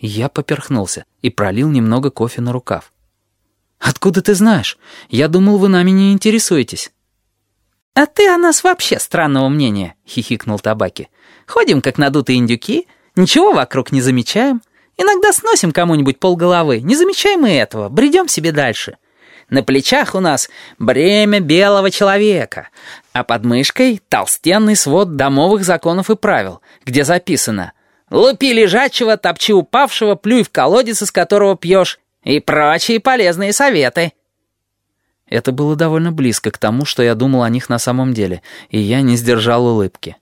Я поперхнулся и пролил немного кофе на рукав. «Откуда ты знаешь? Я думал, вы нами не интересуетесь». «А ты о нас вообще странного мнения», — хихикнул Табаки. «Ходим, как надутые индюки, ничего вокруг не замечаем. Иногда сносим кому-нибудь полголовы, не замечаем и этого, бредем себе дальше. На плечах у нас бремя белого человека, а под мышкой толстенный свод домовых законов и правил, где записано «Лупи лежачего, топчи упавшего, плюй в колодец, из которого пьешь» и прочие полезные советы». Это было довольно близко к тому, что я думал о них на самом деле, и я не сдержал улыбки.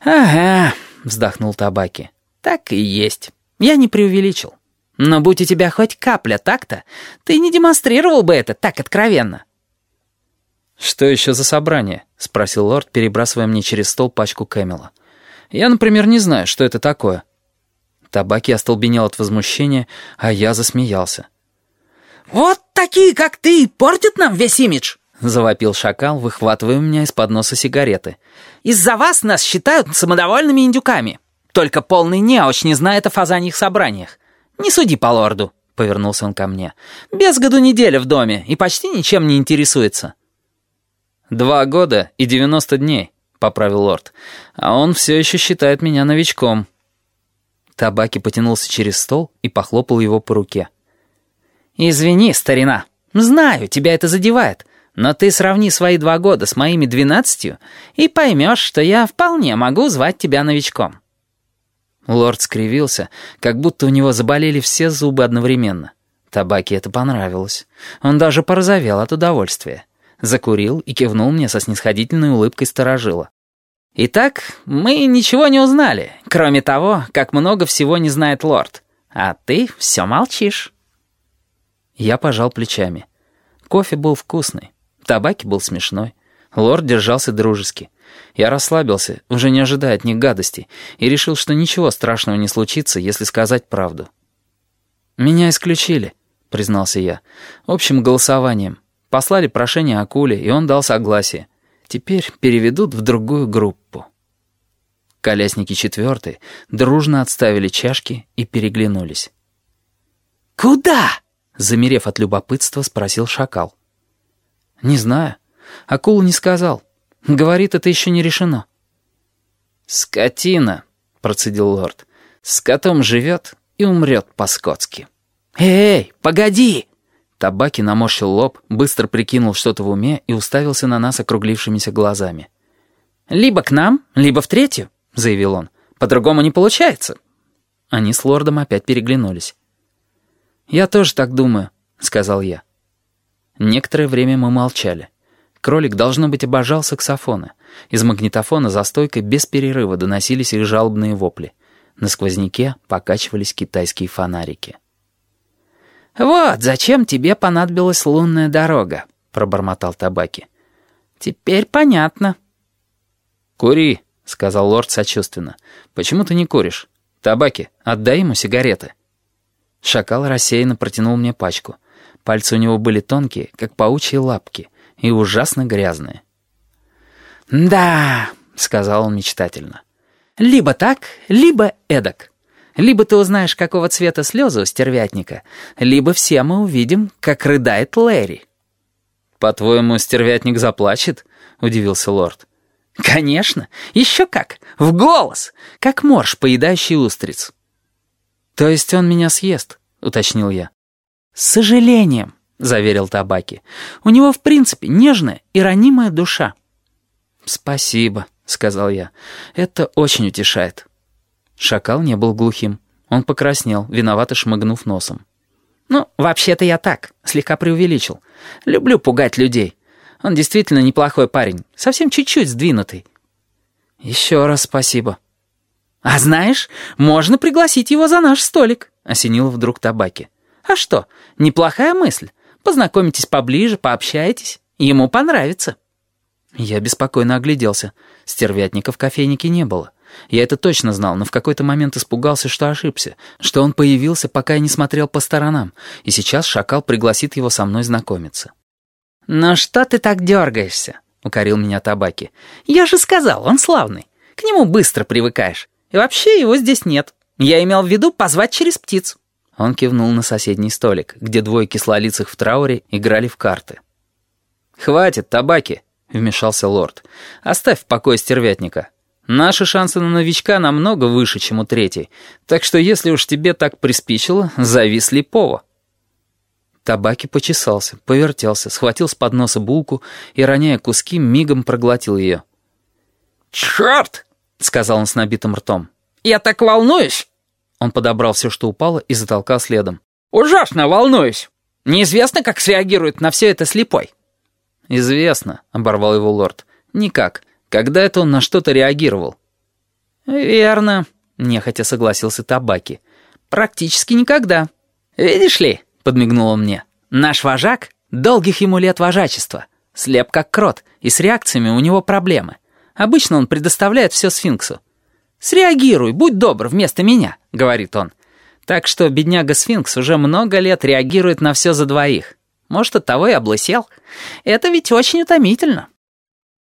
«Ага», — вздохнул Табаки, — «так и есть. Я не преувеличил. Но будь у тебя хоть капля так-то, ты не демонстрировал бы это так откровенно». «Что еще за собрание?» — спросил лорд, перебрасывая мне через стол пачку Кэмела. «Я, например, не знаю, что это такое». Табаки остолбенел от возмущения, а я засмеялся. «Вот такие, как ты, портят нам весь имидж!» — завопил шакал, выхватывая у меня из-под носа сигареты. «Из-за вас нас считают самодовольными индюками. Только полный неуч не знает о фазаньих собраниях. Не суди по лорду», — повернулся он ко мне. «Без году неделя в доме и почти ничем не интересуется». «Два года и девяносто дней», — поправил лорд. «А он все еще считает меня новичком». Табаки потянулся через стол и похлопал его по руке. «Извини, старина. Знаю, тебя это задевает. Но ты сравни свои два года с моими двенадцатью и поймешь, что я вполне могу звать тебя новичком». Лорд скривился, как будто у него заболели все зубы одновременно. Табаки это понравилось. Он даже порозовел от удовольствия. Закурил и кивнул мне со снисходительной улыбкой сторожила. «Итак, мы ничего не узнали, кроме того, как много всего не знает лорд. А ты все молчишь». Я пожал плечами. Кофе был вкусный, табаки был смешной. Лорд держался дружески. Я расслабился, уже не ожидая от них гадостей, и решил, что ничего страшного не случится, если сказать правду. «Меня исключили», — признался я, — «общим голосованием. Послали прошение Акуле, и он дал согласие. Теперь переведут в другую группу». Колясники четвертой дружно отставили чашки и переглянулись. «Куда?» Замерев от любопытства, спросил шакал. «Не знаю. Акула не сказал. Говорит, это еще не решено». «Скотина», — процедил лорд. «С котом живет и умрет по-скотски». «Эй, погоди!» Табаки наморщил лоб, быстро прикинул что-то в уме и уставился на нас округлившимися глазами. «Либо к нам, либо в третью», — заявил он. «По-другому не получается». Они с лордом опять переглянулись. «Я тоже так думаю», — сказал я. Некоторое время мы молчали. Кролик, должно быть, обожал саксофоны. Из магнитофона за стойкой без перерыва доносились их жалобные вопли. На сквозняке покачивались китайские фонарики. «Вот зачем тебе понадобилась лунная дорога», — пробормотал Табаки. «Теперь понятно». «Кури», — сказал лорд сочувственно. «Почему ты не куришь? Табаки, отдай ему сигареты». Шакал рассеянно протянул мне пачку. Пальцы у него были тонкие, как паучьи лапки, и ужасно грязные. «Да», — сказал он мечтательно, — «либо так, либо эдак. Либо ты узнаешь, какого цвета слезы у стервятника, либо все мы увидим, как рыдает Лэри». «По-твоему, стервятник заплачет?» — удивился лорд. «Конечно, еще как, в голос, как морж, поедающий устриц». «То есть он меня съест?» — уточнил я. «С сожалением», — заверил Табаки. «У него, в принципе, нежная и ранимая душа». «Спасибо», — сказал я. «Это очень утешает». Шакал не был глухим. Он покраснел, виновато шмыгнув носом. «Ну, вообще-то я так, слегка преувеличил. Люблю пугать людей. Он действительно неплохой парень, совсем чуть-чуть сдвинутый». «Еще раз спасибо». «А знаешь, можно пригласить его за наш столик», — осенил вдруг табаки. «А что, неплохая мысль. Познакомитесь поближе, пообщайтесь. Ему понравится». Я беспокойно огляделся. Стервятника в кофейнике не было. Я это точно знал, но в какой-то момент испугался, что ошибся, что он появился, пока я не смотрел по сторонам, и сейчас шакал пригласит его со мной знакомиться. «Ну что ты так дергаешься?» — укорил меня табаки. «Я же сказал, он славный. К нему быстро привыкаешь. И вообще его здесь нет. Я имел в виду позвать через птиц». Он кивнул на соседний столик, где двое кислолицых в трауре играли в карты. «Хватит, табаки!» — вмешался лорд. «Оставь в покое стервятника. Наши шансы на новичка намного выше, чем у третьей, так что если уж тебе так приспичило, зови слепого». Табаки почесался, повертелся, схватил с подноса булку и, роняя куски, мигом проглотил ее. «Черт!» — сказал он с набитым ртом. «Я так волнуюсь!» Он подобрал все, что упало, и затолкал следом. «Ужасно волнуюсь! Неизвестно, как среагирует на все это слепой». «Известно», — оборвал его лорд. «Никак. Когда это он на что-то реагировал?» «Верно», — нехотя согласился Табаки. «Практически никогда. Видишь ли», — подмигнул мне, «наш вожак, долгих ему лет вожачества, слеп как крот, и с реакциями у него проблемы. Обычно он предоставляет все сфинксу. «Среагируй, будь добр вместо меня», — говорит он. Так что бедняга-сфинкс уже много лет реагирует на все за двоих. Может, оттого и облысел. Это ведь очень утомительно.